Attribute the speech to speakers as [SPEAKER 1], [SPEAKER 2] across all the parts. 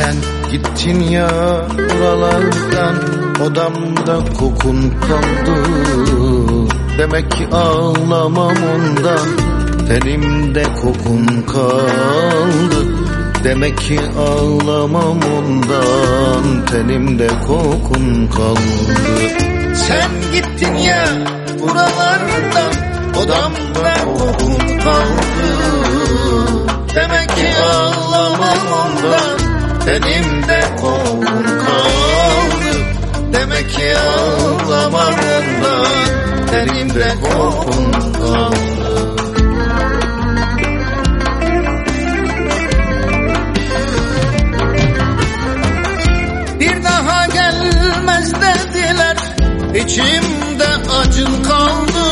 [SPEAKER 1] Sen gittin ya buralardan Odamda kokun kaldı. Demek ki ağlamam ondan Tenimde kokun kaldı. Demek ki ağlamam ondan Tenimde kokun kaldı. Sen gittin ya buralardan Odamda kokun kaldı. Demek ki ağlamam ondan Tenimde kokun kaldı. Demek ki ağlamam ondan Tenimde kokun kaldı. Bir daha gelmez dediler. İçimde acın kaldı.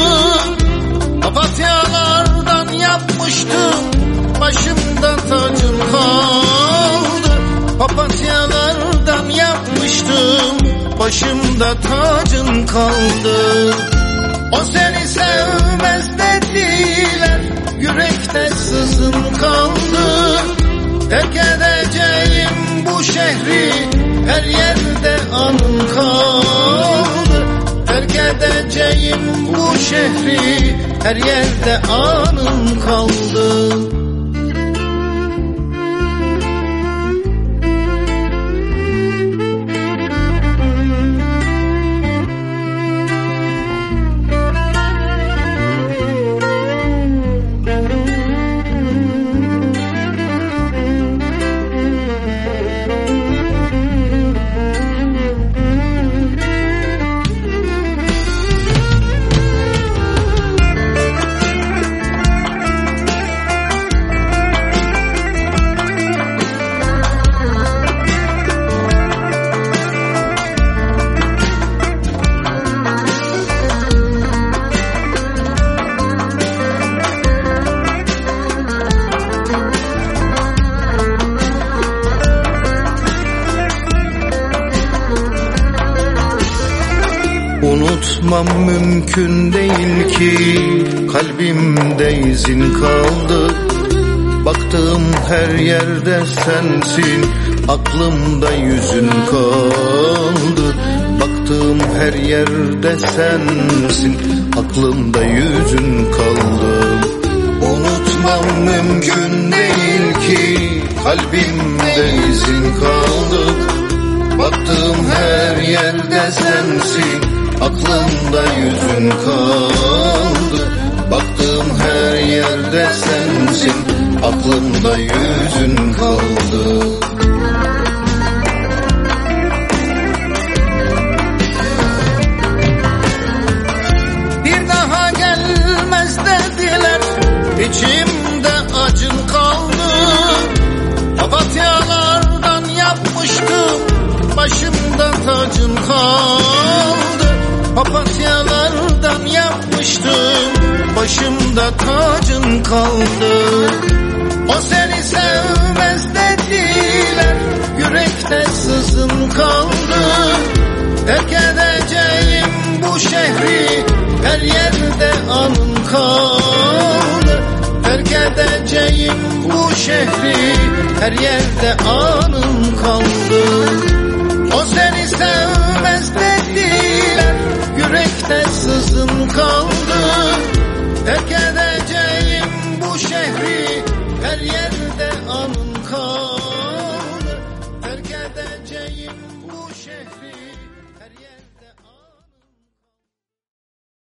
[SPEAKER 1] Papatyalardan yapmıştım. Başımda tacın kaldı Papatyalardan yapmıştım. Başımda tacın kaldı. O seni sevmez dediler. Yürekte sızın kaldı. Terk edeceğim bu şehri. Her yerde anın kaldı. Terk edeceğim bu şehri. Her yerde anın kaldı Unutmam mümkün değil ki. Kalbimde izin kaldı. Baktığım her yerde sensin. Aklımda yüzün kaldı. Baktığım her yerde sensin. Aklımda yüzün kaldı. Unutmam mümkün değil ki. Kalbimde izin kaldı. Baktığım her yerde sensin Aklımda yüzün kaldı. Baktığım her yerde sensin. Aklımda yüzün kaldı. Bir daha gelmez dediler. İçimde acın kaldı. Papatyalardan yapmıştım. Başımda tacın kaldı Başımda tacın kaldı. O seni sevmez dediler Yürekte sızın kaldı. Terk edeceğim bu şehri Her yerde anın kaldı. Terk edeceğim bu şehri Her yerde anın kaldı